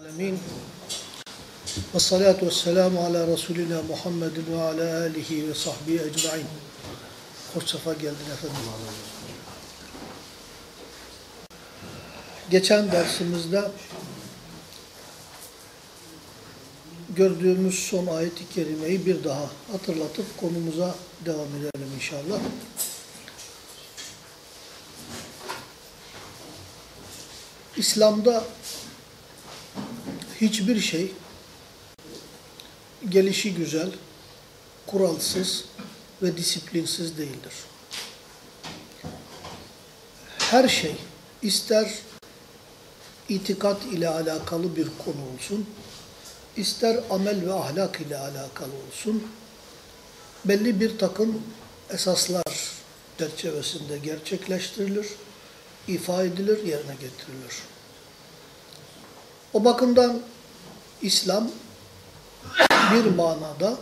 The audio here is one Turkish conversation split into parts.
Alemin. Ve salatu ve selamu ala Resulina Muhammedin ve ala alihi ve sahbihi ecma'in. Hoş sefa geldin efendim. Geçen dersimizde gördüğümüz son ayet-i kerimeyi bir daha hatırlatıp konumuza devam edelim inşallah. İslam'da hiçbir şey gelişi güzel, kuralsız ve disiplinsiz değildir. Her şey ister itikat ile alakalı bir konu olsun, ister amel ve ahlak ile alakalı olsun, belli bir takım esaslar çerçevesinde gerçekleştirilir, ifa edilir, yerine getirilir. O bakımdan İslam bir manada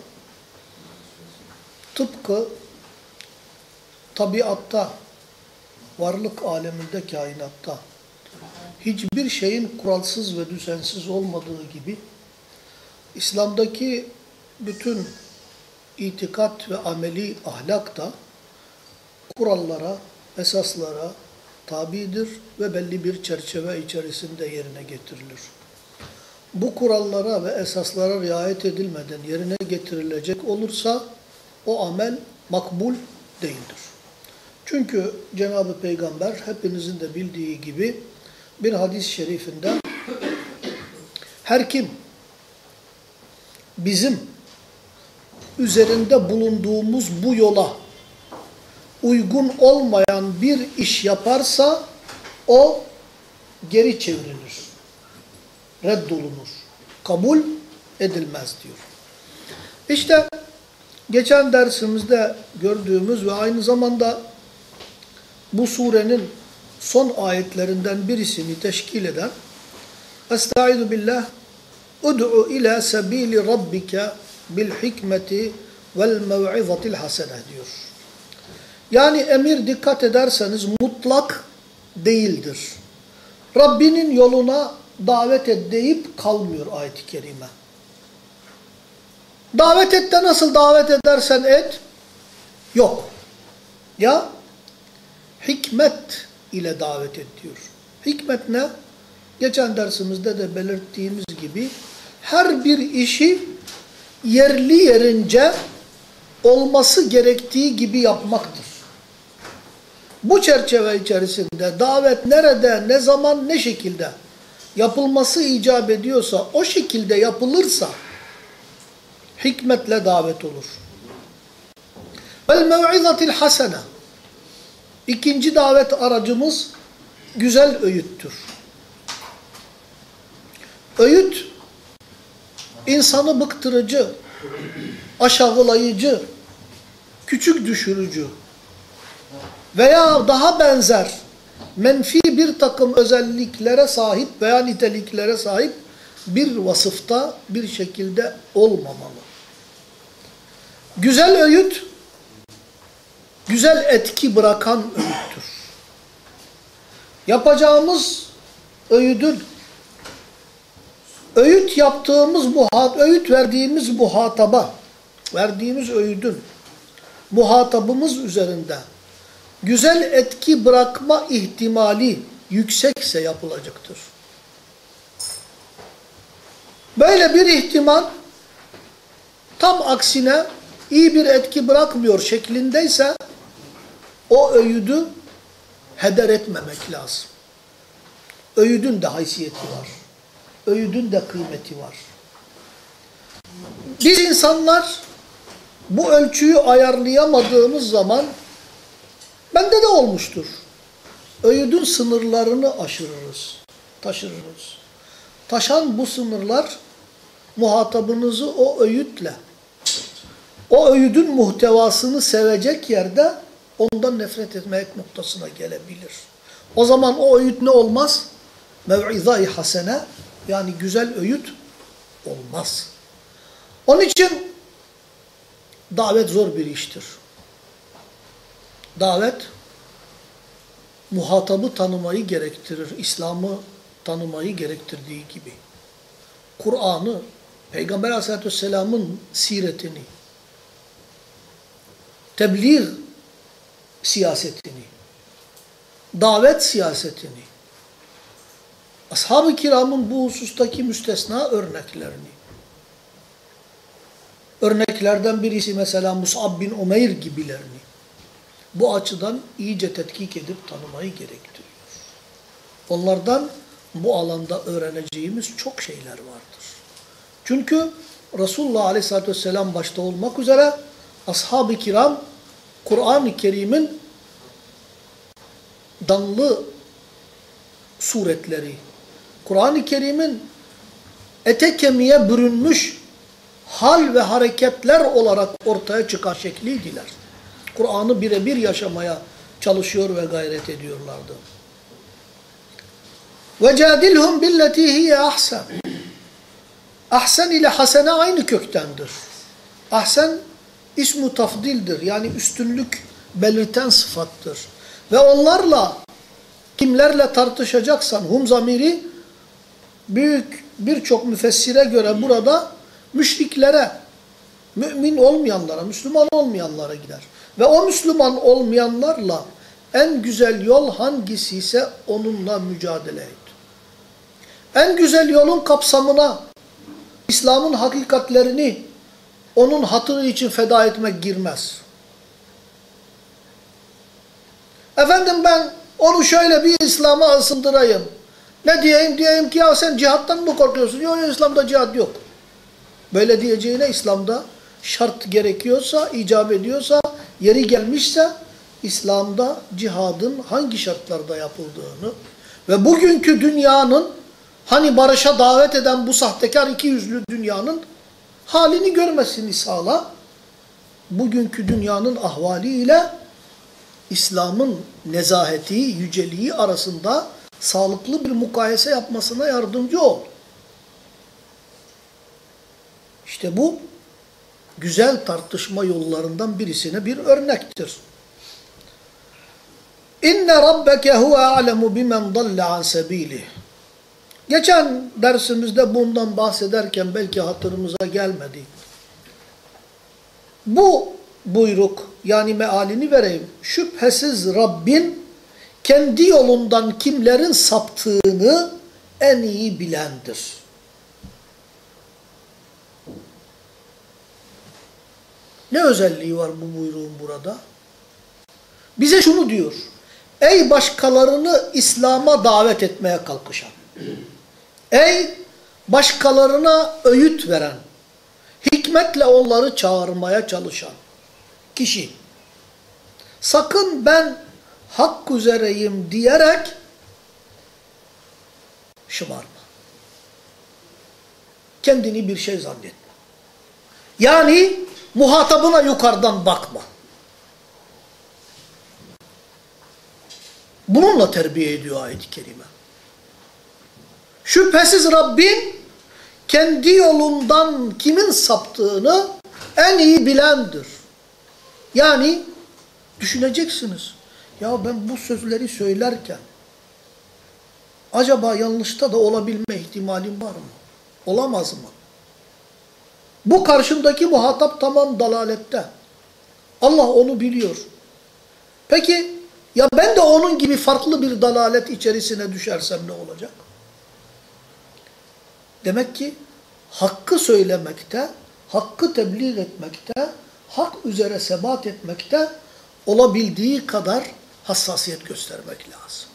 tıpkı tabiatta, varlık aleminde, kainatta hiçbir şeyin kuralsız ve düzensiz olmadığı gibi İslam'daki bütün itikat ve ameli ahlak da kurallara, esaslara tabidir ve belli bir çerçeve içerisinde yerine getirilir. Bu kurallara ve esaslara riayet edilmeden yerine getirilecek olursa o amel makbul değildir. Çünkü Cenab-ı Peygamber hepinizin de bildiği gibi bir hadis-i şerifinde her kim bizim üzerinde bulunduğumuz bu yola uygun olmayan bir iş yaparsa o geri çevrilir. Reddolunur. Kabul edilmez diyor. İşte geçen dersimizde gördüğümüz ve aynı zamanda bu surenin son ayetlerinden birisini teşkil eden Estaizu billah Ud'u ila sebili rabbike bil hikmeti vel mev'izatil hasene diyor. Yani emir dikkat ederseniz mutlak değildir. Rabbinin yoluna davet et deyip kalmıyor ayet-i kerime. Davet et de nasıl davet edersen et, yok. Ya hikmet ile davet et diyor. Hikmet ne? Geçen dersimizde de belirttiğimiz gibi her bir işi yerli yerince olması gerektiği gibi yapmaktır. Bu çerçeve içerisinde davet nerede, ne zaman, ne şekilde yapılması icap ediyorsa, o şekilde yapılırsa hikmetle davet olur. Vel mev'izatil hasene İkinci davet aracımız güzel öğüttür. Öğüt, insanı bıktırıcı, aşağılayıcı, küçük düşürücü veya daha benzer menfi bir takım özelliklere sahip veya niteliklere sahip bir vasıfta bir şekilde olmamalı. Güzel öğüt, güzel etki bırakan öğüttür. Yapacağımız öğüdün, öğüt yaptığımız, öğüt verdiğimiz muhataba, verdiğimiz öğüdün muhatabımız üzerinde güzel etki bırakma ihtimali yüksekse yapılacaktır. Böyle bir ihtimal tam aksine iyi bir etki bırakmıyor şeklindeyse o öğüdü heder etmemek lazım. Öğüdün de haysiyeti var. Öğüdün de kıymeti var. Biz insanlar bu ölçüyü ayarlayamadığımız zaman bende de olmuştur. Öğüdün sınırlarını aşırırız, taşırırız. Taşan bu sınırlar muhatabınızı o öğütle, o öğüdün muhtevasını sevecek yerde ondan nefret etmek noktasına gelebilir. O zaman o öğüt ne olmaz? Mev'izai hasene yani güzel öğüt olmaz. Onun için davet zor bir iştir. Davet muhatabı tanımayı gerektirir. İslam'ı tanımayı gerektirdiği gibi. Kur'an'ı, Peygamber aleyhissalatü vesselamın siretini, tebliğ siyasetini, davet siyasetini, ashab-ı kiramın bu husustaki müstesna örneklerini, örneklerden birisi mesela Mus'ab bin Umeyr gibilerini, bu açıdan iyice tetkik edip tanımayı gerektiriyor. Onlardan bu alanda öğreneceğimiz çok şeyler vardır. Çünkü Resulullah Aleyhisselatü Vesselam başta olmak üzere ashab-ı kiram Kur'an-ı Kerim'in danlı suretleri, Kur'an-ı Kerim'in ete kemiğe bürünmüş hal ve hareketler olarak ortaya çıkan şekliydiler. Kur'an'ı birebir yaşamaya çalışıyor ve gayret ediyorlardı. وَجَادِلْهُمْ بِالَّتِي هِيَ ahsen. Ahsen ile hasene aynı köktendir. Ahsen ismu tafdildir. Yani üstünlük belirten sıfattır. Ve onlarla kimlerle tartışacaksan hum zamiri büyük birçok müfessire göre burada müşriklere, mümin olmayanlara, Müslüman olmayanlara gider. Ve o Müslüman olmayanlarla en güzel yol hangisi ise onunla mücadele et. En güzel yolun kapsamına İslam'ın hakikatlerini onun hatırı için feda etmek girmez. Efendim ben onu şöyle bir İslam'a ısındırayım. Ne diyeyim? Diyeyim ki ya sen cihattan mı korkuyorsun? Yok İslam'da cihat yok. Böyle diyeceğine İslam'da şart gerekiyorsa, icap ediyorsa, yeri gelmişse İslam'da cihadın hangi şartlarda yapıldığını ve bugünkü dünyanın hani barışa davet eden bu sahtekar iki yüzlü dünyanın halini görmesini sağla. Bugünkü dünyanın ahvaliyle İslam'ın nezaheti, yüceliği arasında sağlıklı bir mukayese yapmasına yardımcı ol. İşte bu güzel tartışma yollarından birisine bir örnektir. İnne rabbeke huve alemu bimen dalle an sebilih. Geçen dersimizde bundan bahsederken belki hatırımıza gelmedi. Bu buyruk yani mealini vereyim. Şüphesiz Rabbin kendi yolundan kimlerin saptığını en iyi bilendir. Ne özelliği var bu buyruğun burada? Bize şunu diyor. Ey başkalarını İslam'a davet etmeye kalkışan. Ey başkalarına öğüt veren. Hikmetle onları çağırmaya çalışan kişi. Sakın ben hak üzereyim diyerek şımarma. Kendini bir şey zannetme. Yani muhatabına yukarıdan bakma. Bununla terbiye ediyor ayet-i kerime. Şüphesiz Rabbin kendi yolundan kimin saptığını en iyi bilendir. Yani düşüneceksiniz. Ya ben bu sözleri söylerken acaba yanlışta da olabilme ihtimalim var mı? Olamaz mı? Bu karşımdaki muhatap tamam dalalette. Allah onu biliyor. Peki ya ben de onun gibi farklı bir dalalet içerisine düşersem ne olacak? Demek ki hakkı söylemekte, hakkı tebliğ etmekte, hak üzere sebat etmekte olabildiği kadar hassasiyet göstermek lazım.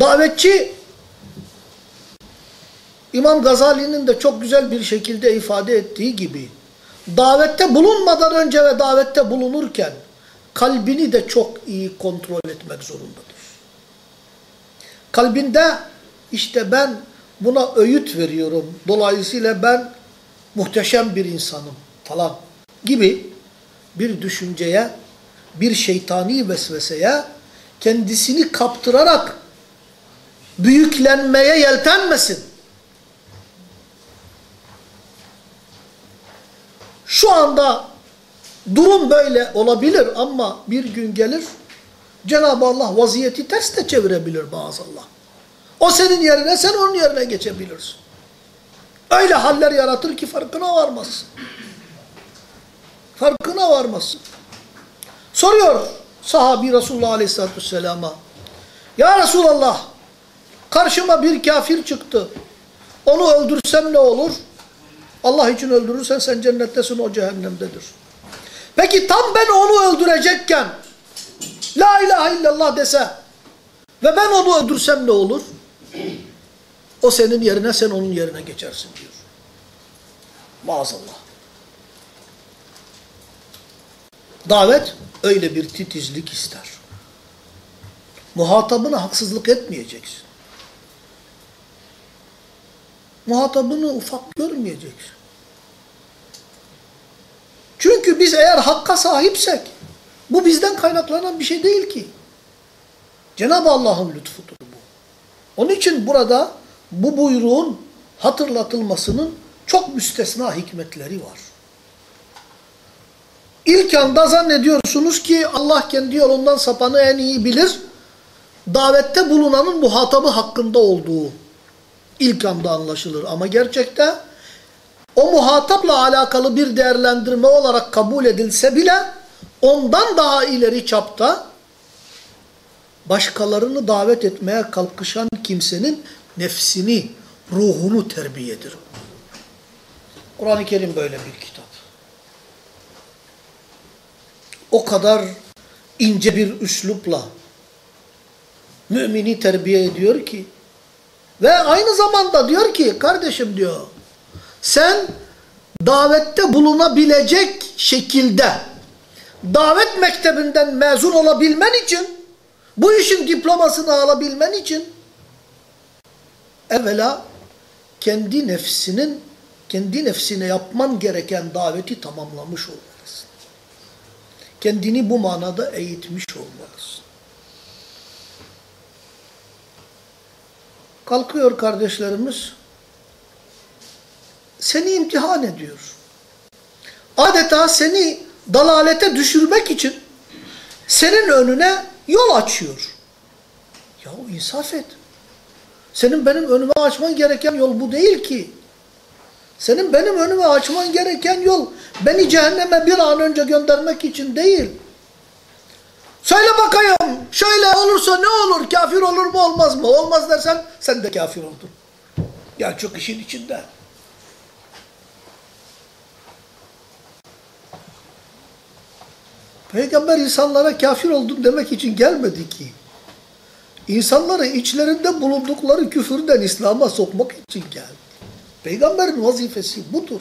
Davetçi İmam Gazali'nin de çok güzel bir şekilde ifade ettiği gibi davette bulunmadan önce ve davette bulunurken kalbini de çok iyi kontrol etmek zorundadır. Kalbinde işte ben buna öğüt veriyorum. Dolayısıyla ben muhteşem bir insanım falan gibi bir düşünceye, bir şeytani vesveseye kendisini kaptırarak büyüklenmeye yeltenmesin. Şu anda durum böyle olabilir ama bir gün gelir Cenab-ı Allah vaziyeti ters de çevirebilir maazallah. O senin yerine sen onun yerine geçebilirsin. Öyle haller yaratır ki farkına varmazsın. Farkına varmazsın. Soruyor sahabi Resulullah Aleyhisselatü Vesselam'a. Ya Resulallah karşıma bir kafir çıktı. Onu öldürsem ne olur? Allah için öldürürsen sen cennettesin o cehennemdedir. Peki tam ben onu öldürecekken La ilahe illallah dese ve ben onu öldürsem ne olur? O senin yerine sen onun yerine geçersin diyor. Maazallah. Davet öyle bir titizlik ister. Muhatabına haksızlık etmeyeceksin. Muhatabını ufak görmeyeceksin. Çünkü biz eğer hakka sahipsek bu bizden kaynaklanan bir şey değil ki. Cenab-ı Allah'ın lütfudur bu. Onun için burada bu buyruğun hatırlatılmasının çok müstesna hikmetleri var. İlk anda zannediyorsunuz ki Allah kendi yolundan sapanı en iyi bilir. Davette bulunanın muhatabı hakkında olduğu ilk anda anlaşılır. Ama gerçekte o muhatapla alakalı bir değerlendirme olarak kabul edilse bile ondan daha ileri çapta başkalarını davet etmeye kalkışan kimsenin nefsini, ruhunu terbiyedir. Kur'an-ı Kerim böyle bir kitap. O kadar ince bir üslupla mümini terbiye ediyor ki ve aynı zamanda diyor ki kardeşim diyor sen davette bulunabilecek şekilde davet mektebinden mezun olabilmen için bu işin diplomasını alabilmen için evvela kendi nefsinin kendi nefsine yapman gereken daveti tamamlamış olmalısın. Kendini bu manada eğitmiş olmalısın. Kalkıyor kardeşlerimiz seni imtihan ediyor. Adeta seni dalalete düşürmek için senin önüne yol açıyor. Ya insaf et. Senin benim önüme açman gereken yol bu değil ki. Senin benim önüme açman gereken yol beni cehenneme bir an önce göndermek için değil. Söyle bakayım şöyle olursa ne olur kafir olur mu olmaz mı? Olmaz dersen sen de kafir oldun. Ya çok işin içinde. Peygamber insanlara kafir oldun demek için gelmedi ki. İnsanları içlerinde bulundukları küfürden İslam'a sokmak için geldi. Peygamberin vazifesi budur.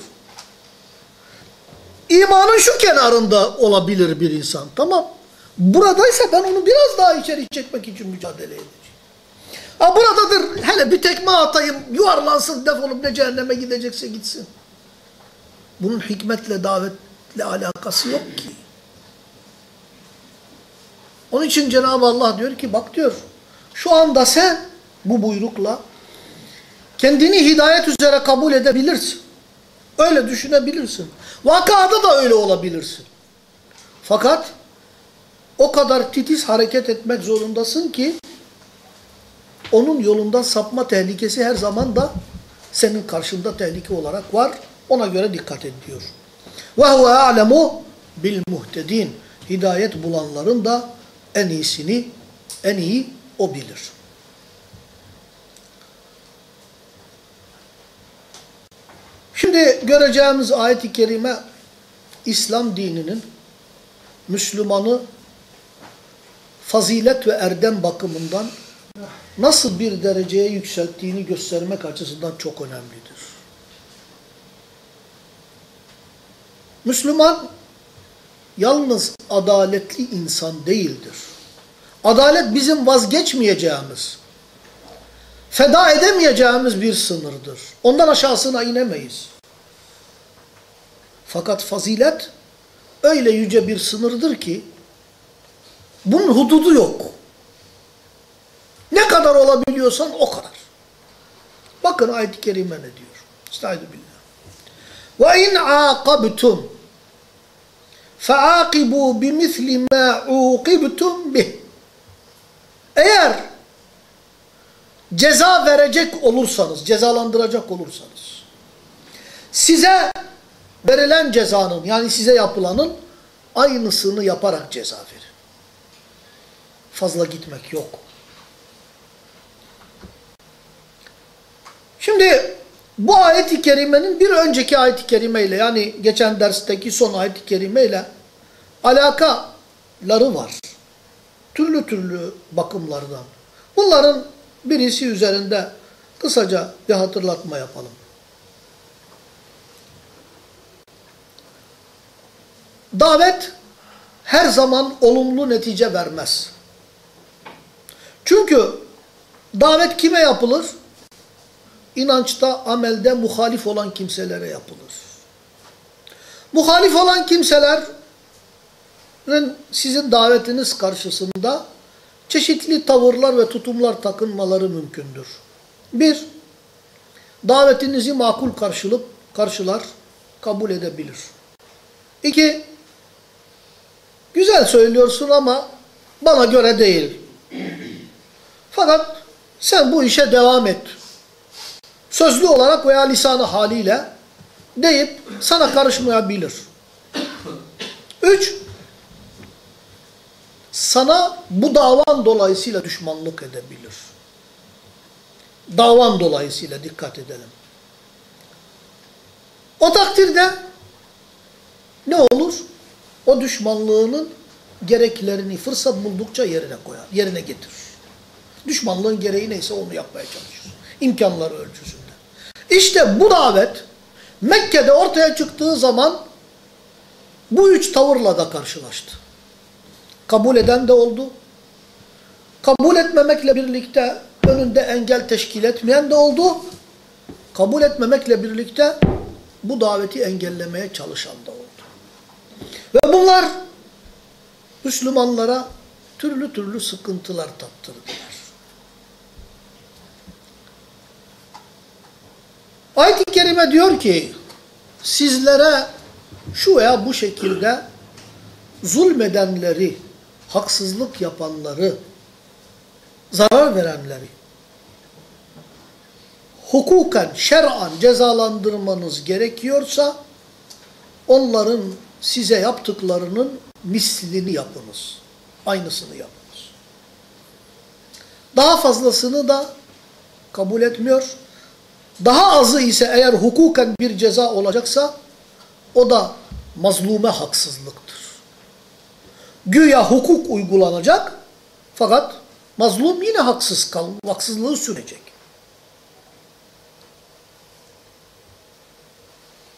İmanın şu kenarında olabilir bir insan. Tamam. Buradaysa ben onu biraz daha içeri çekmek için mücadele edeceğim. Ha buradadır. Hele bir tekme atayım. Yuvarlansın defolup ne cehenneme gidecekse gitsin. Bunun hikmetle davetle alakası yok ki. Onun için Cenab-ı Allah diyor ki bak diyor şu anda sen bu buyrukla kendini hidayet üzere kabul edebilirsin. Öyle düşünebilirsin. Vakada da öyle olabilirsin. Fakat o kadar titiz hareket etmek zorundasın ki onun yolundan sapma tehlikesi her zaman da senin karşında tehlike olarak var. Ona göre dikkat et diyor. Ve huve alemu bil muhtedin. Hidayet bulanların da en iyisini, en iyi o bilir. Şimdi göreceğimiz ayet-i kerime İslam dininin Müslümanı fazilet ve erdem bakımından nasıl bir dereceye yükselttiğini göstermek açısından çok önemlidir. Müslüman yalnız adaletli insan değildir. Adalet bizim vazgeçmeyeceğimiz, feda edemeyeceğimiz bir sınırdır. Ondan aşağısına inemeyiz. Fakat fazilet öyle yüce bir sınırdır ki bunun hududu yok. Ne kadar olabiliyorsan o kadar. Bakın ayet-i kerime ne diyor. Estaizu. Ve in aqabtum faakibu bimisli ma uqibtum bih. Eğer ceza verecek olursanız, cezalandıracak olursanız, size verilen cezanın yani size yapılanın aynısını yaparak ceza verin. Fazla gitmek yok. Şimdi bu ayet-i kerimenin bir önceki ayet-i kerimeyle yani geçen dersteki son ayet-i kerimeyle alakaları var. Türlü türlü bakımlardan. Bunların birisi üzerinde kısaca bir hatırlatma yapalım. Davet her zaman olumlu netice vermez. Çünkü davet kime yapılır? İnançta, amelde muhalif olan kimselere yapılır. Muhalif olan kimselerin sizin davetiniz karşısında çeşitli tavırlar ve tutumlar takınmaları mümkündür. Bir, davetinizi makul karşılıp, karşılar, kabul edebilir. İki, güzel söylüyorsun ama bana göre değil. Fakat sen bu işe devam et. Sözlü olarak veya lisanı haliyle deyip sana karışmayabilir. Üç, sana bu davan dolayısıyla düşmanlık edebilir. Davan dolayısıyla dikkat edelim. O takdirde ne olur? O düşmanlığının gereklerini fırsat buldukça yerine koyar, yerine getirir. Düşmanlığın gereği neyse onu yapmaya çalışır. İmkanları ölçüsünde. İşte bu davet Mekke'de ortaya çıktığı zaman bu üç tavırla da karşılaştı. Kabul eden de oldu. Kabul etmemekle birlikte önünde engel teşkil etmeyen de oldu. Kabul etmemekle birlikte bu daveti engellemeye çalışan da oldu. Ve bunlar Müslümanlara türlü türlü sıkıntılar tattırdılar. Ayet-i Kerime diyor ki sizlere şu veya bu şekilde zulmedenleri, haksızlık yapanları, zarar verenleri hukuken, şer'an cezalandırmanız gerekiyorsa onların size yaptıklarının mislini yapınız. Aynısını yapınız. Daha fazlasını da kabul etmiyor. Daha azı ise eğer hukuken bir ceza olacaksa o da mazlume haksızlıktır. Güya hukuk uygulanacak fakat mazlum yine haksız kal, haksızlığı sürecek.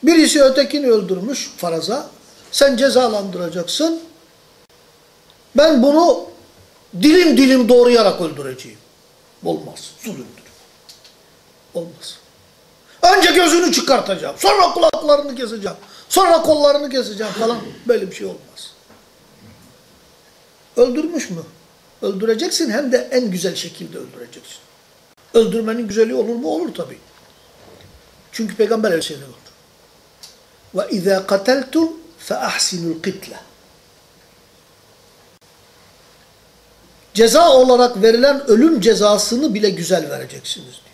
Birisi ötekini öldürmüş faraza. Sen cezalandıracaksın. Ben bunu dilim dilim doğrayarak öldüreceğim. Olmaz. Zulümdür. Olmaz. Önce gözünü çıkartacağım. Sonra kulaklarını keseceğim. Sonra kollarını keseceğim falan. Böyle bir şey olmaz. Öldürmüş mü? Öldüreceksin hem de en güzel şekilde öldüreceksin. Öldürmenin güzeli olur mu? Olur tabii. Çünkü peygamber öyle şeyler oldu. Ve izâ kateltum fe. Ceza olarak verilen ölüm cezasını bile güzel vereceksiniz diyor.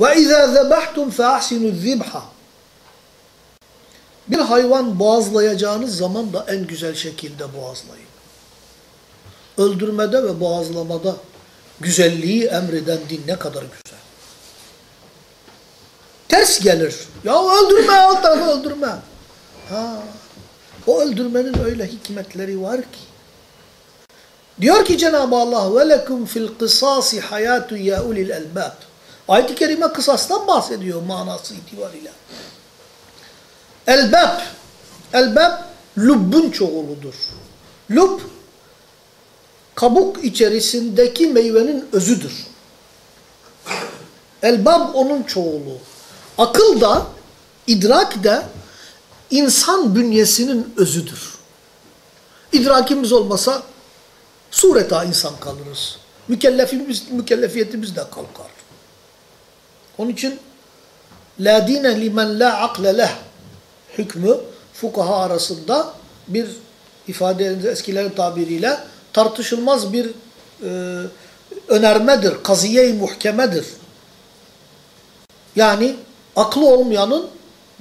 وَاِذَا ذَبَحْتُمْ فَاَحْسِنُوا الذِّبْحَ Bir hayvan boğazlayacağınız zaman da en güzel şekilde boğazlayın. Öldürmede ve boğazlamada güzelliği emreden din ne kadar güzel. Ters gelir. Ya öldürme alt tarafı öldürme. Ha, o öldürmenin öyle hikmetleri var ki. Diyor ki Cenab-ı Allah ve lekum fil kısasi hayatu ya ulil elbab. Ayet-i kerime kısastan bahsediyor manası itibariyle. Elbab. Elbab lubbun çoğuludur. Lub kabuk içerisindeki meyvenin özüdür. Elbab onun çoğulu. Akıl da, idrak da insan bünyesinin özüdür. İdrakimiz olmasa sureta insan kalırız. Mükellefimiz, mükellefiyetimiz de kalkar. Onun için la dine limen la akle leh hükmü fukaha arasında bir ifade eskilerin tabiriyle tartışılmaz bir e, önermedir, kaziye-i muhkemedir. Yani aklı olmayanın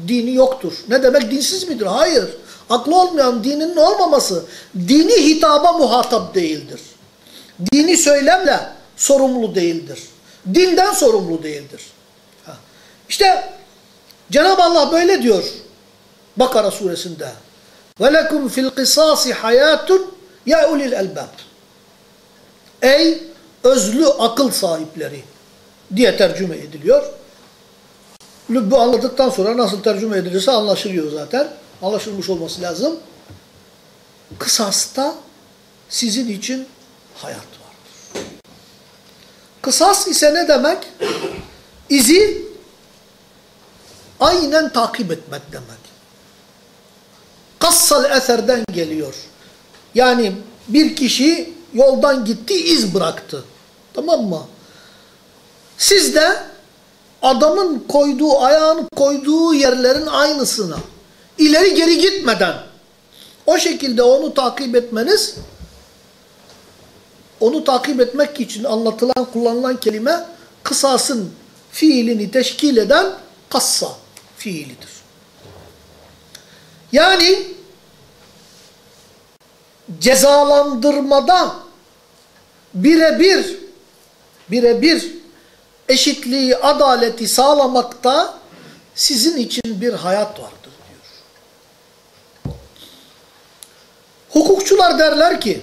dini yoktur. Ne demek dinsiz midir? Hayır. Aklı olmayan dininin olmaması dini hitaba muhatap değildir. Dini söylemle sorumlu değildir. Dinden sorumlu değildir. İşte Cenab-ı Allah böyle diyor Bakara suresinde. وَلَكُمْ fil الْقِصَاصِ hayatun ya ulil elbab. Ey özlü akıl sahipleri diye tercüme ediliyor. Lübbü anladıktan sonra nasıl tercüme edilirse anlaşılıyor zaten. Anlaşılmış olması lazım. Kısasta sizin için hayat vardır. Kısas ise ne demek? İzi aynen takip etmek demek. Kassal eserden geliyor. Yani bir kişi yoldan gitti, iz bıraktı. Tamam mı? Siz de adamın koyduğu, ayağını koyduğu yerlerin aynısına ileri geri gitmeden o şekilde onu takip etmeniz onu takip etmek için anlatılan, kullanılan kelime kısasın fiilini teşkil eden kassa fiilidir. Yani cezalandırmada birebir birebir eşitliği, adaleti sağlamakta sizin için bir hayat vardır diyor. Hukukçular derler ki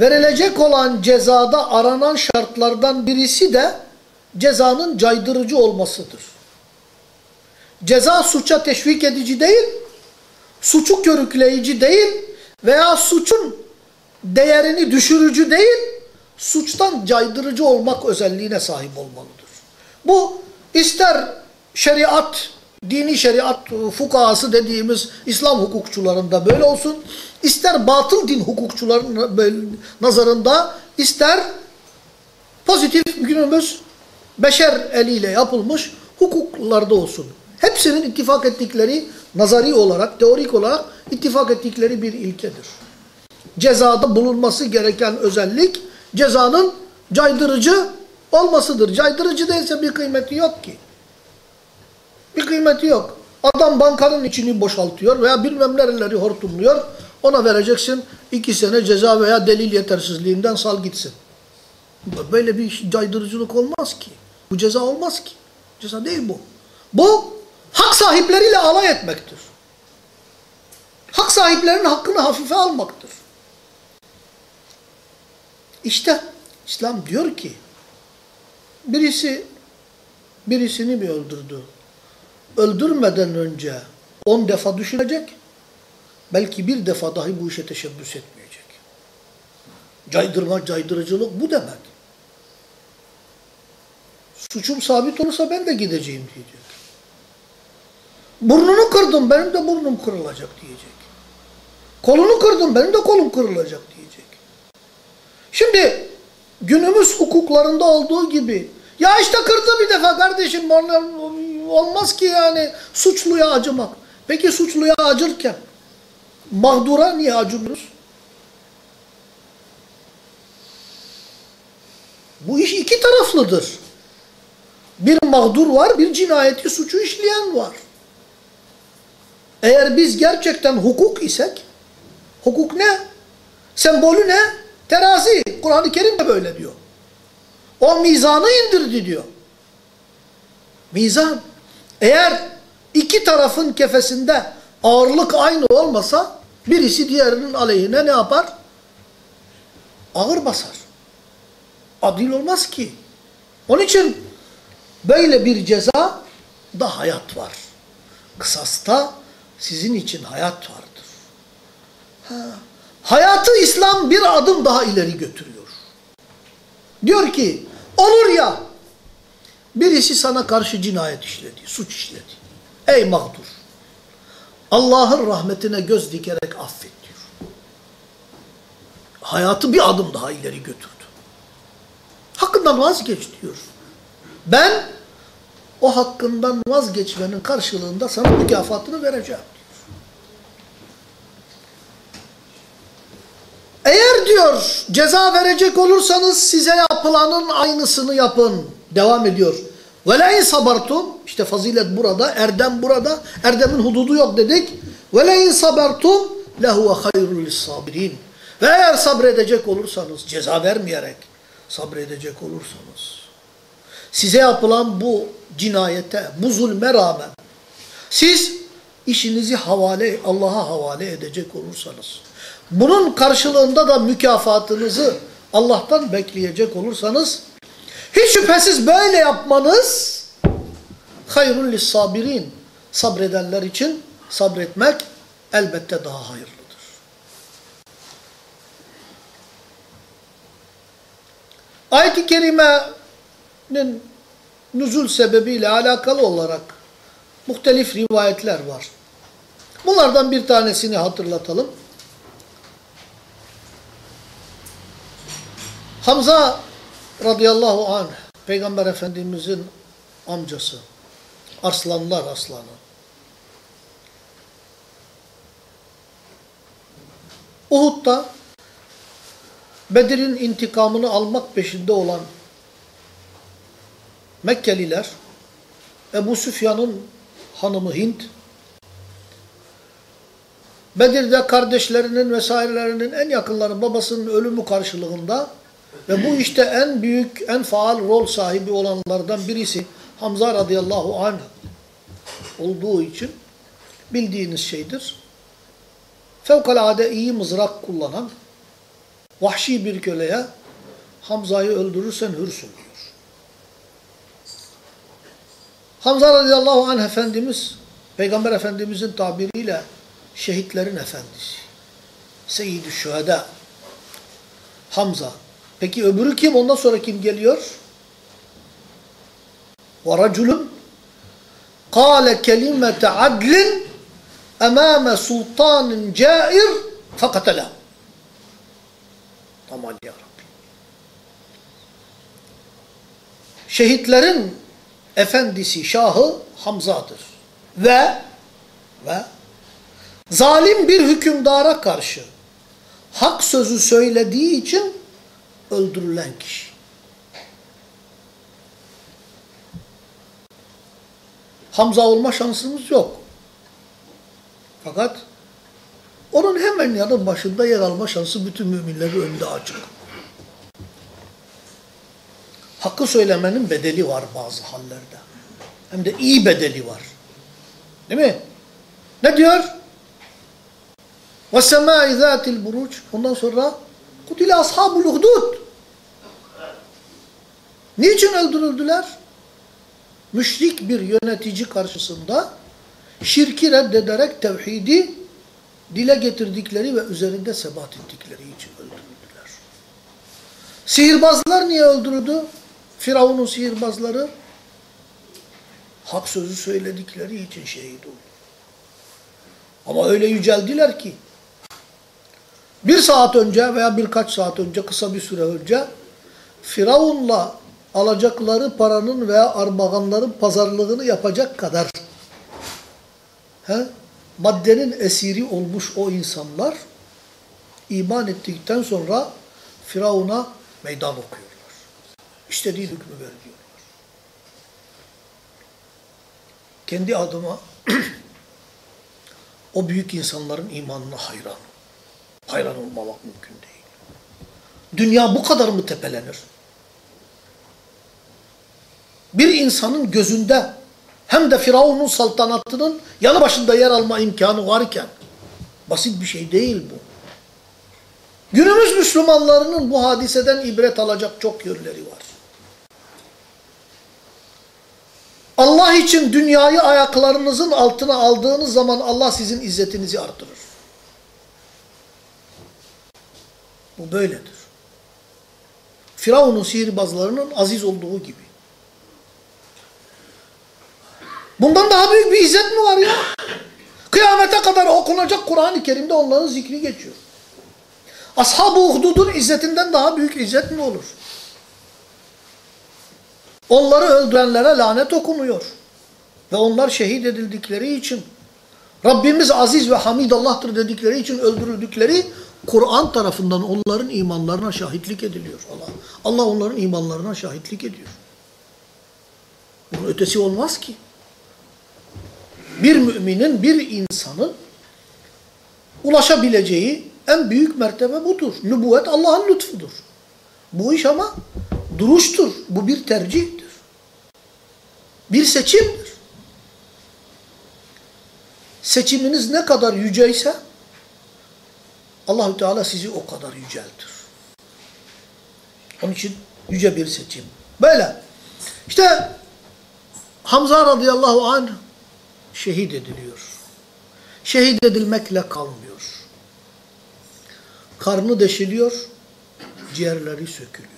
verilecek olan cezada aranan şartlardan birisi de cezanın caydırıcı olmasıdır. Ceza suça teşvik edici değil, suçu körükleyici değil veya suçun değerini düşürücü değil, suçtan caydırıcı olmak özelliğine sahip olmalıdır. Bu ister şeriat, dini şeriat fukahası dediğimiz İslam hukukçularında böyle olsun, ister batıl din hukukçuların nazarında, ister pozitif günümüz beşer eliyle yapılmış hukuklarda olsun. Hepsinin ittifak ettikleri nazari olarak, teorik olarak ittifak ettikleri bir ilkedir. Cezada bulunması gereken özellik cezanın caydırıcı olmasıdır. Caydırıcı değilse bir kıymeti yok ki. Bir kıymeti yok. Adam bankanın içini boşaltıyor veya bilmem nereleri hortumluyor. Ona vereceksin iki sene ceza veya delil yetersizliğinden sal gitsin. Böyle bir caydırıcılık olmaz ki. Bu ceza olmaz ki. Ceza değil bu. Bu hak sahipleriyle alay etmektir. Hak sahiplerinin hakkını hafife almaktır. İşte İslam diyor ki birisi birisini mi öldürdü? Öldürmeden önce on defa düşünecek. Belki bir defa dahi bu işe teşebbüs etmeyecek. Caydırma, caydırıcılık bu demek. Suçum sabit olursa ben de gideceğim diyecek. Burnunu kırdım, benim de burnum kırılacak diyecek. Kolunu kırdım, benim de kolum kırılacak diyecek. Şimdi günümüz hukuklarında olduğu gibi ya işte kırdı bir defa kardeşim olmaz ki yani suçluya acımak. Peki suçluya acırken mağdura niye acımıyoruz? Bu iş iki taraflıdır. Bir mağdur var, bir cinayeti suçu işleyen var. Eğer biz gerçekten hukuk isek, hukuk ne? Sembolü ne? Terazi. Kur'an-ı Kerim de böyle diyor. O mizanı indirdi diyor. Mizan. Eğer iki tarafın kefesinde ağırlık aynı olmasa birisi diğerinin aleyhine ne yapar? Ağır basar. Adil olmaz ki. Onun için böyle bir ceza da hayat var. Kısasta sizin için hayat vardır. Ha. Hayatı İslam bir adım daha ileri götürüyor. Diyor ki olur ya birisi sana karşı cinayet işledi, suç işledi. Ey mağdur Allah'ın rahmetine göz dikerek affet diyor. Hayatı bir adım daha ileri götürdü. Hakkından vazgeç diyor. Ben o hakkından vazgeçmenin karşılığında sana mükafatını vereceğim. Eğer diyor ceza verecek olursanız size yapılanın aynısını yapın. Devam ediyor. Ve in sabartum işte fazilet burada, erdem burada. Erdemin hududu yok dedik. Ve in sabartum lehuve hayrul sabirin. Ve eğer sabredecek olursanız, ceza vermeyerek sabredecek olursanız, size yapılan bu cinayete, bu zulme rağmen, siz işinizi havale, Allah'a havale edecek olursanız, bunun karşılığında da mükafatınızı Allah'tan bekleyecek olursanız, hiç şüphesiz böyle yapmanız, hayrul sabirin, sabredenler için sabretmek elbette daha hayırlıdır. Ayet-i Kerime'nin nüzul sebebiyle alakalı olarak muhtelif rivayetler var. Bunlardan bir tanesini hatırlatalım. Hamza radıyallahu anh, Peygamber Efendimizin amcası, arslanlar aslanı. Uhud'da Bedir'in intikamını almak peşinde olan Mekkeliler, Ebu Süfyan'ın hanımı Hint, Bedir'de kardeşlerinin vesairelerinin en yakınları babasının ölümü karşılığında ve bu işte en büyük, en faal rol sahibi olanlardan birisi Hamza radıyallahu anh olduğu için bildiğiniz şeydir. Fevkalade iyi mızrak kullanan vahşi bir köleye Hamza'yı öldürürsen hürsün diyor. Hamza radıyallahu anh Efendimiz, Peygamber Efendimizin tabiriyle şehitlerin efendisi. Seyyid-i Şüheda. Hamza. Peki öbürü kim? Ondan sonra kim geliyor? وَرَجُلٌ قَالَ كَلِمَةَ عَدْلٍ اَمَامَ سُلْطَانٍ جَائِرٍ فَقَتَلَهُ Aman ya Rabbi. Şehitlerin efendisi, şahı Hamza'dır. Ve ve zalim bir hükümdara karşı hak sözü söylediği için öldürülen kişi. Hamza olma şansımız yok. Fakat onun hemen yanı başında yer alma şansı bütün müminlerin önünde açık. Hakkı söylemenin bedeli var bazı hallerde. Hem de iyi bedeli var. Değil mi? Ne diyor? وَسَمَاءِ ذَاتِ الْبُرُوجِ Ondan sonra قُتِلَ أَصْحَابُ الْاُخْدُودِ Niçin öldürüldüler? Müşrik bir yönetici karşısında şirki reddederek tevhidi dile getirdikleri ve üzerinde sebat ettikleri için öldürüldüler. Sihirbazlar niye öldürüldü? Firavun'un sihirbazları hak sözü söyledikleri için şehit oldu. Ama öyle yüceldiler ki bir saat önce veya birkaç saat önce, kısa bir süre önce Firavun'la alacakları paranın veya armağanların pazarlığını yapacak kadar he, maddenin esiri olmuş o insanlar iman ettikten sonra Firavun'a meydan okuyorlar. İstediği hükmü veriyorlar. Kendi adıma o büyük insanların imanına hayran. Hayran olmamak mümkün değil. Dünya bu kadar mı tepelenir? Bir insanın gözünde hem de Firavun'un saltanatının yanı başında yer alma imkanı varken basit bir şey değil bu. Günümüz Müslümanlarının bu hadiseden ibret alacak çok yönleri var. Allah için dünyayı ayaklarınızın altına aldığınız zaman Allah sizin izzetinizi artırır. Bu böyledir. Firavun'un sihirbazlarının aziz olduğu gibi. Bundan daha büyük bir izzet mi var ya? Kıyamete kadar okunacak Kur'an-ı Kerim'de onların zikri geçiyor. Ashab-ı Uhdud'un izzetinden daha büyük izzet mi olur? Onları öldürenlere lanet okunuyor. Ve onlar şehit edildikleri için, Rabbimiz aziz ve hamid Allah'tır dedikleri için öldürüldükleri Kur'an tarafından onların imanlarına şahitlik ediliyor. Allah, Allah onların imanlarına şahitlik ediyor. Bunun ötesi olmaz ki. Bir müminin, bir insanın ulaşabileceği en büyük mertebe budur. Nübüvvet Allah'ın lütfudur. Bu iş ama duruştur. Bu bir tercihtir. Bir seçimdir. Seçiminiz ne kadar yüceyse Allahü Teala sizi o kadar yüceltir. Onun için yüce bir seçim. Böyle. İşte Hamza radıyallahu anh şehit ediliyor. Şehit edilmekle kalmıyor. Karnı deşiliyor, ciğerleri sökülüyor.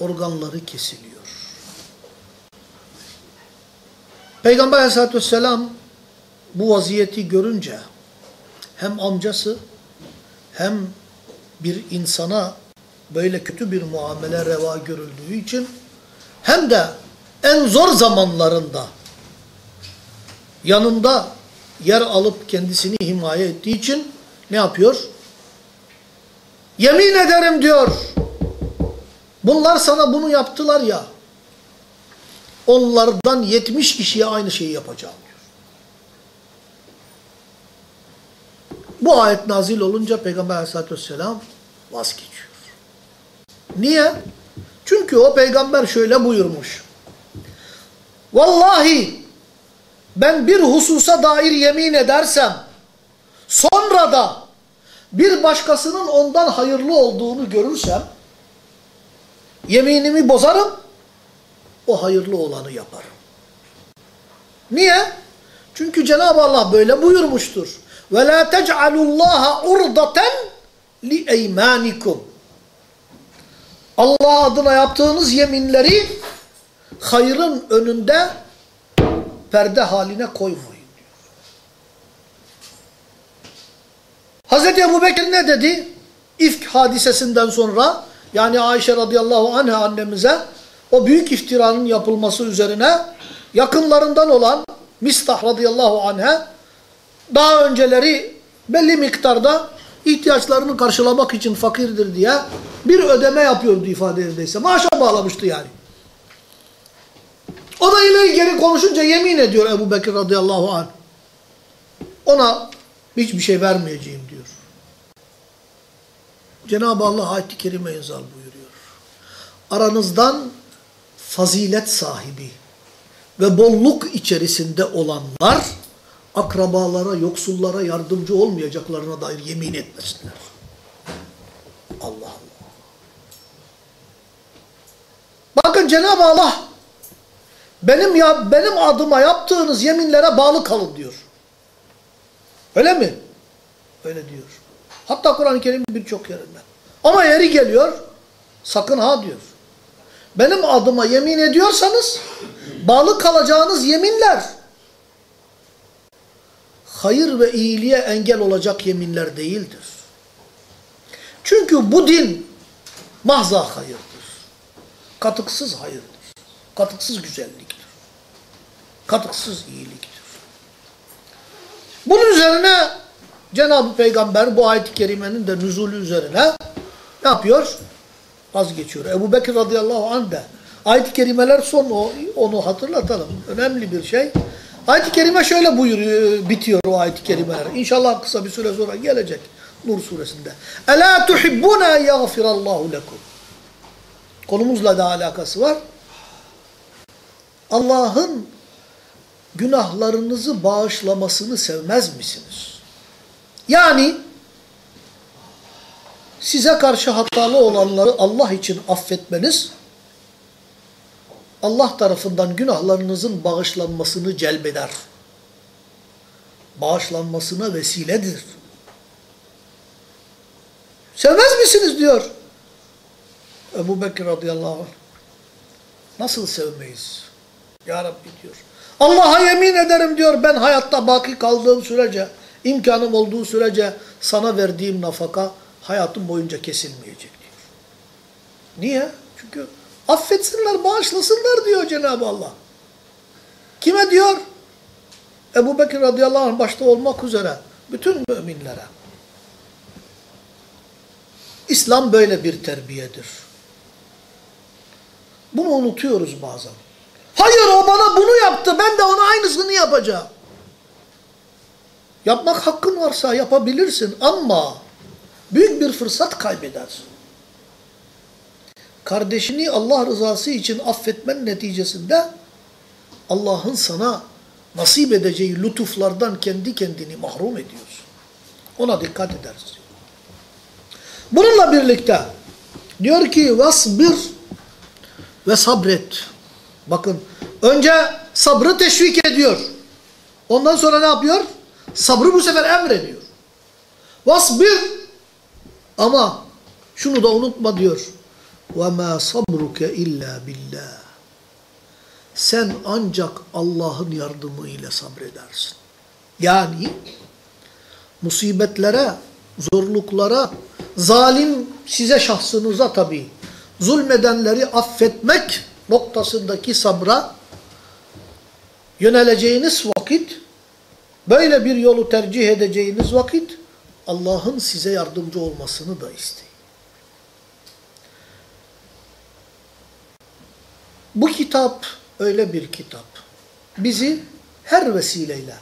Organları kesiliyor. Peygamber aleyhissalatü vesselam bu vaziyeti görünce hem amcası hem bir insana böyle kötü bir muamele reva görüldüğü için hem de en zor zamanlarında yanında yer alıp kendisini himaye ettiği için ne yapıyor? Yemin ederim diyor. Bunlar sana bunu yaptılar ya. Onlardan 70 kişiye aynı şeyi yapacağım diyor. Bu ayet nazil olunca Peygamber aleyhissalatü vesselam vazgeçiyor. Niye? Çünkü o peygamber şöyle buyurmuş. Vallahi ben bir hususa dair yemin edersem sonra da bir başkasının ondan hayırlı olduğunu görürsem yeminimi bozarım o hayırlı olanı yaparım. Niye? Çünkü Cenab-ı Allah böyle buyurmuştur. Ve la tec'alullaha urdaten li eymanikum. Allah adına yaptığınız yeminleri hayrın önünde perde haline koymayın diyor. Hazreti Ebu Bekir ne dedi? İfk hadisesinden sonra yani Ayşe radıyallahu anha annemize o büyük iftiranın yapılması üzerine yakınlarından olan Mistah radıyallahu anha daha önceleri belli miktarda ihtiyaçlarını karşılamak için fakirdir diye bir ödeme yapıyordu ifade yerindeyse. Maaşa bağlamıştı yani. O da ileri geri konuşunca yemin ediyor Ebu Bekir radıyallahu anh. Ona hiçbir şey vermeyeceğim diyor. Cenab-ı Allah ayet-i kerime buyuruyor. Aranızdan fazilet sahibi ve bolluk içerisinde olanlar akrabalara, yoksullara yardımcı olmayacaklarına dair yemin etmesinler. Allah Allah. Bakın Cenab-ı Allah benim ya benim adıma yaptığınız yeminlere bağlı kalın diyor. Öyle mi? Öyle diyor. Hatta Kur'an-ı Kerim birçok yerinde. Ama yeri geliyor sakın ha diyor. Benim adıma yemin ediyorsanız bağlı kalacağınız yeminler hayır ve iyiliğe engel olacak yeminler değildir. Çünkü bu din mahza hayırdır. Katıksız hayırdır. Katıksız güzelliktir. Katıksız iyiliktir. Bunun üzerine Cenab-ı Peygamber bu ayet-i kerimenin de nüzulü üzerine ne yapıyor? Vazgeçiyor. Ebu Bekir radıyallahu anh de ayet-i kerimeler son onu hatırlatalım. Önemli bir şey. Ayet-i kerime şöyle buyuruyor, bitiyor o ayet-i kerimeler. İnşallah kısa bir süre sonra gelecek Nur suresinde. Ela tuhibbuna yaghfirallahu lekum. Konumuzla da alakası var. Allah'ın günahlarınızı bağışlamasını sevmez misiniz? Yani size karşı hatalı olanları Allah için affetmeniz Allah tarafından günahlarınızın bağışlanmasını celbeder. Bağışlanmasına vesiledir. Sevmez misiniz diyor Ebu Bekir radıyallahu anh. Nasıl sevmeyiz? Ya Rabbi diyor. Allah'a yemin ederim diyor ben hayatta baki kaldığım sürece, imkanım olduğu sürece sana verdiğim nafaka hayatım boyunca kesilmeyecek diyor. Niye? Çünkü affetsinler, bağışlasınlar diyor Cenab-ı Allah. Kime diyor? Ebu Bekir radıyallahu anh başta olmak üzere bütün müminlere. İslam böyle bir terbiyedir. Bunu unutuyoruz bazen. Hayır o bana bunu yaptı ben de ona aynısını yapacağım. Yapmak hakkın varsa yapabilirsin ama büyük bir fırsat kaybedersin. Kardeşini Allah rızası için affetmen neticesinde Allah'ın sana nasip edeceği lütuflardan kendi kendini mahrum ediyorsun. Ona dikkat edersin. Bununla birlikte diyor ki vasbir ve sabret. Bakın önce sabrı teşvik ediyor. Ondan sonra ne yapıyor? Sabrı bu sefer emrediyor. Vasbir ama şunu da unutma diyor. وَمَا صَبْرُكَ illa billah. Sen ancak Allah'ın yardımı ile sabredersin. Yani musibetlere, zorluklara, zalim size şahsınıza tabi, zulmedenleri affetmek noktasındaki sabra yöneleceğiniz vakit, böyle bir yolu tercih edeceğiniz vakit, Allah'ın size yardımcı olmasını da isteyin. Bu kitap öyle bir kitap. Bizi her vesileyle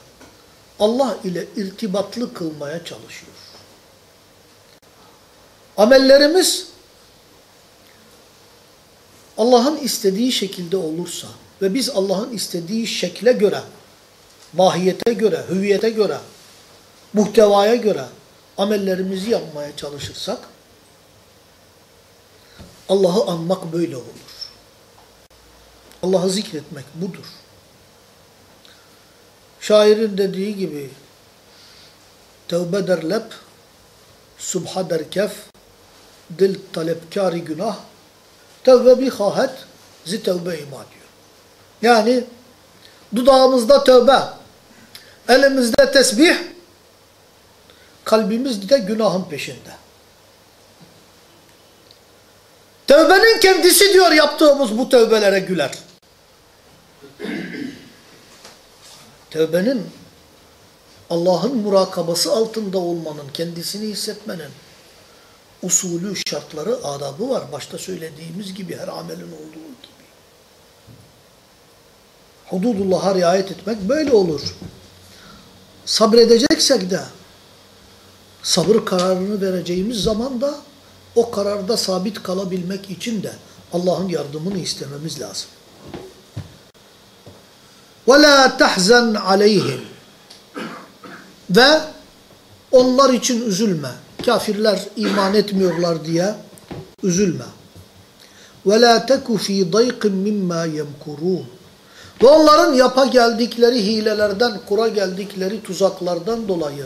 Allah ile irtibatlı kılmaya çalışıyor. Amellerimiz Allah'ın istediği şekilde olursa ve biz Allah'ın istediği şekle göre, mahiyete göre, hüviyete göre, muhtevaya göre amellerimizi yapmaya çalışırsak Allah'ı anmak böyle olur. Allah'ı zikretmek budur. Şairin dediği gibi tevbe der lep, subha der kef, dil talepkari günah, tevbe bi hahet, zi tevbe ima diyor. Yani dudağımızda tövbe, elimizde tesbih, kalbimiz de günahın peşinde. Tövbenin kendisi diyor yaptığımız bu tövbelere güler. Tövbenin Allah'ın murakabası altında olmanın, kendisini hissetmenin usulü, şartları, adabı var. Başta söylediğimiz gibi her amelin olduğu gibi. Hududullah'a riayet etmek böyle olur. Sabredeceksek de sabır kararını vereceğimiz zaman da o kararda sabit kalabilmek için de Allah'ın yardımını istememiz lazım. وَلَا تَحْزَنْ عَلَيْهِمْ Ve onlar için üzülme. Kafirler iman etmiyorlar diye üzülme. وَلَا تَكُ ف۪ي ضَيْقٍ مِمَّا يَمْكُرُونَ Ve onların yapa geldikleri hilelerden, kura geldikleri tuzaklardan dolayı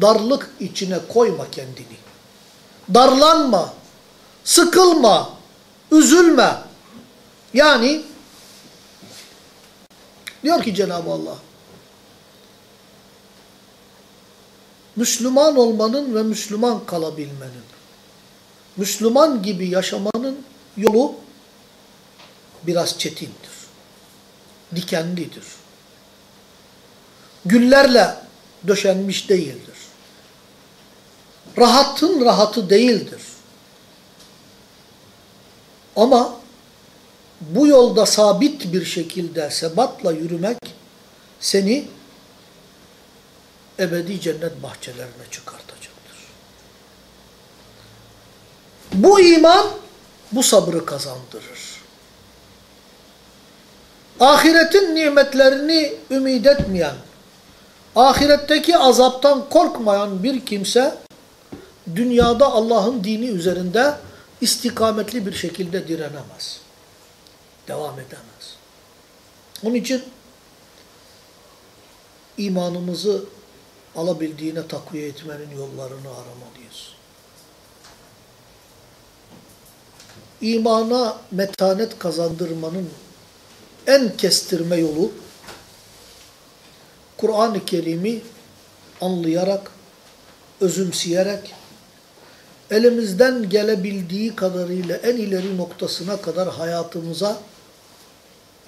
darlık içine koyma kendini. Darlanma, sıkılma, üzülme. Yani Diyor ki Cenab-ı Allah, Müslüman olmanın ve Müslüman kalabilmenin, Müslüman gibi yaşamanın yolu biraz çetindir. Dikenlidir. Güllerle döşenmiş değildir. Rahatın rahatı değildir. Ama bu yolda sabit bir şekilde sebatla yürümek seni ebedi cennet bahçelerine çıkartacaktır. Bu iman bu sabrı kazandırır. Ahiretin nimetlerini ümit etmeyen, ahiretteki azaptan korkmayan bir kimse dünyada Allah'ın dini üzerinde istikametli bir şekilde direnemez devam edemez. Onun için imanımızı alabildiğine takviye etmenin yollarını aramalıyız. İmana metanet kazandırmanın en kestirme yolu Kur'an-ı Kerim'i anlayarak, özümseyerek, elimizden gelebildiği kadarıyla en ileri noktasına kadar hayatımıza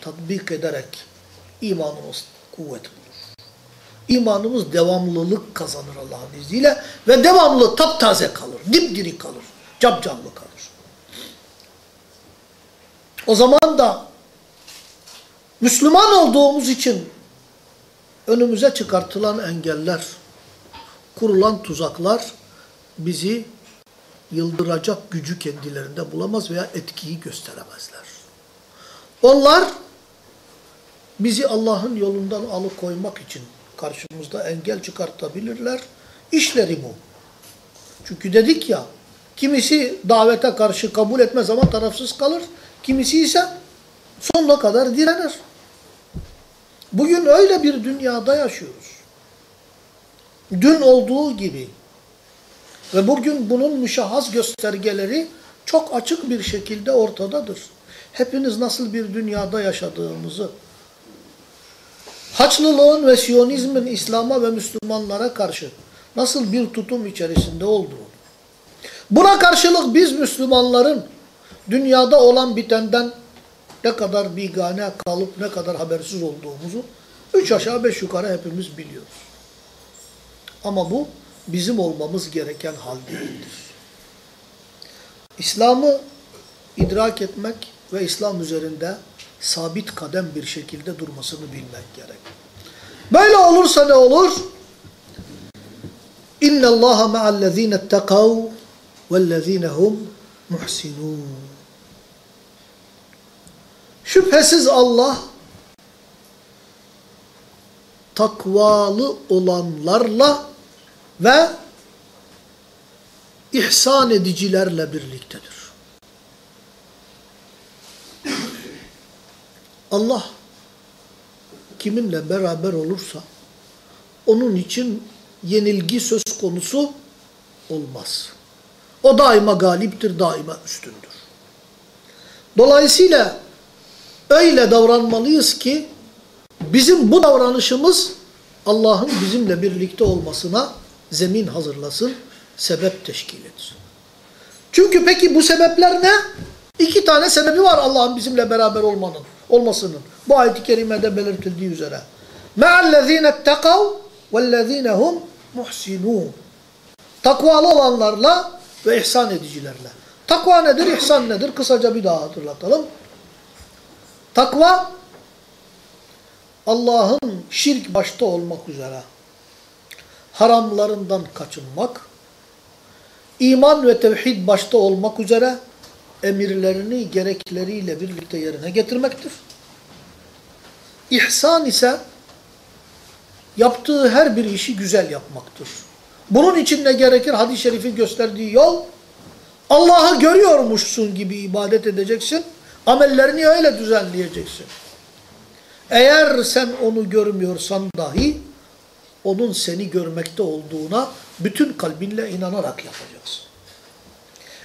tatbik ederek imanımız kuvvet bulur. İmanımız devamlılık kazanır Allah'ın izniyle ve devamlı taptaze kalır, dipdiri kalır, capcanlı kalır. O zaman da Müslüman olduğumuz için önümüze çıkartılan engeller, kurulan tuzaklar bizi yıldıracak gücü kendilerinde bulamaz veya etkiyi gösteremezler. Onlar bizi Allah'ın yolundan alıkoymak için karşımızda engel çıkartabilirler. İşleri bu. Çünkü dedik ya, kimisi davete karşı kabul etmez ama tarafsız kalır. Kimisi ise sonuna kadar direnir. Bugün öyle bir dünyada yaşıyoruz. Dün olduğu gibi ve bugün bunun müşahhas göstergeleri çok açık bir şekilde ortadadır. Hepiniz nasıl bir dünyada yaşadığımızı, Haçlılığın ve Siyonizmin İslam'a ve Müslümanlara karşı nasıl bir tutum içerisinde olduğunu, buna karşılık biz Müslümanların dünyada olan bitenden ne kadar bigane kalıp ne kadar habersiz olduğumuzu üç aşağı beş yukarı hepimiz biliyoruz. Ama bu bizim olmamız gereken hal değildir. İslam'ı idrak etmek ve İslam üzerinde sabit kadem bir şekilde durmasını bilmek gerek. Böyle olursa ne olur? İnne Allaha ma'allezine ettekav vellezine hum muhsinun. Şüphesiz Allah takvalı olanlarla ve ihsan edicilerle birliktedir. Allah kiminle beraber olursa onun için yenilgi söz konusu olmaz. O daima galiptir, daima üstündür. Dolayısıyla öyle davranmalıyız ki bizim bu davranışımız Allah'ın bizimle birlikte olmasına zemin hazırlasın, sebep teşkil etsin. Çünkü peki bu sebepler ne? İki tane sebebi var Allah'ın bizimle beraber olmanın, olmasının. Bu ayet-i kerimede belirtildiği üzere. مَعَ الَّذ۪ينَ اتَّقَوْا وَالَّذ۪ينَ هُمْ مُحْسِنُونَ Takvalı olanlarla ve ihsan edicilerle. Takva nedir, ihsan nedir? Kısaca bir daha hatırlatalım. Takva, Allah'ın şirk başta olmak üzere haramlarından kaçınmak, iman ve tevhid başta olmak üzere emirlerini gerekleriyle birlikte yerine getirmektir. İhsan ise yaptığı her bir işi güzel yapmaktır. Bunun için ne gerekir? Hadis-i şerifin gösterdiği yol, Allah'ı görüyormuşsun gibi ibadet edeceksin, amellerini öyle düzenleyeceksin. Eğer sen onu görmüyorsan dahi, onun seni görmekte olduğuna bütün kalbinle inanarak yapacaksın.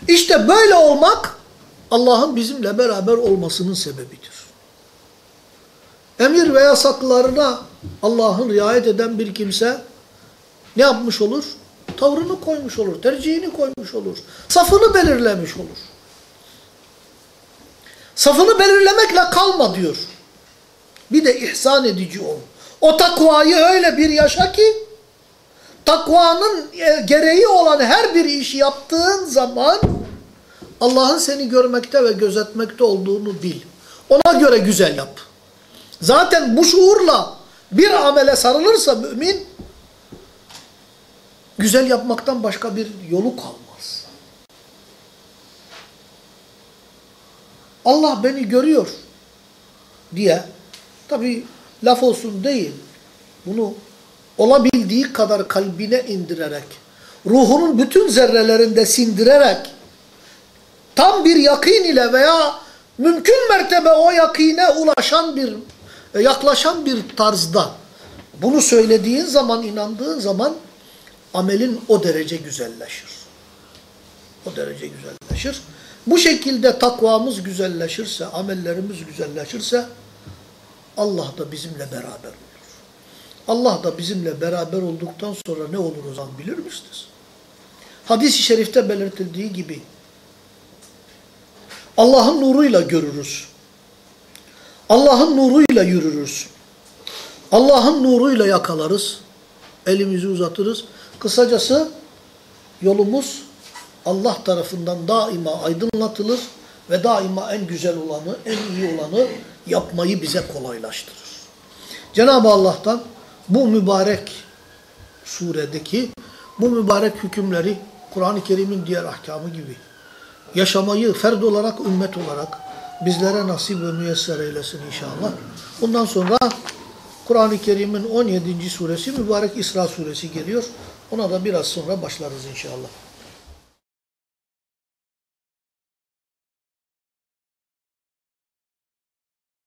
İşte böyle olmak, Allah'ın bizimle beraber olmasının sebebidir. Emir ve yasaklarına Allah'ın riayet eden bir kimse ne yapmış olur? Tavrını koymuş olur, tercihini koymuş olur, safını belirlemiş olur. Safını belirlemekle kalma diyor. Bir de ihsan edici ol. O takvayı öyle bir yaşa ki, takvanın gereği olan her bir işi yaptığın zaman, Allah'ın seni görmekte ve gözetmekte olduğunu bil. Ona göre güzel yap. Zaten bu şuurla bir amele sarılırsa mümin, güzel yapmaktan başka bir yolu kalmaz. Allah beni görüyor diye, tabi laf olsun değil, bunu olabildiği kadar kalbine indirerek, ruhunun bütün zerrelerinde sindirerek, tam bir yakin ile veya mümkün mertebe o yakine ulaşan bir, yaklaşan bir tarzda bunu söylediğin zaman, inandığın zaman amelin o derece güzelleşir. O derece güzelleşir. Bu şekilde takvamız güzelleşirse, amellerimiz güzelleşirse Allah da bizimle beraber olur. Allah da bizimle beraber olduktan sonra ne olur o zaman bilir misiniz? Hadis-i şerifte belirtildiği gibi Allah'ın nuruyla görürüz. Allah'ın nuruyla yürürüz. Allah'ın nuruyla yakalarız. Elimizi uzatırız. Kısacası yolumuz Allah tarafından daima aydınlatılır ve daima en güzel olanı, en iyi olanı yapmayı bize kolaylaştırır. Cenab-ı Allah'tan bu mübarek suredeki bu mübarek hükümleri Kur'an-ı Kerim'in diğer ahkamı gibi yaşamayı ferd olarak, ümmet olarak bizlere nasip ve müyesser eylesin inşallah. Bundan sonra Kur'an-ı Kerim'in 17. suresi mübarek İsra suresi geliyor. Ona da biraz sonra başlarız inşallah.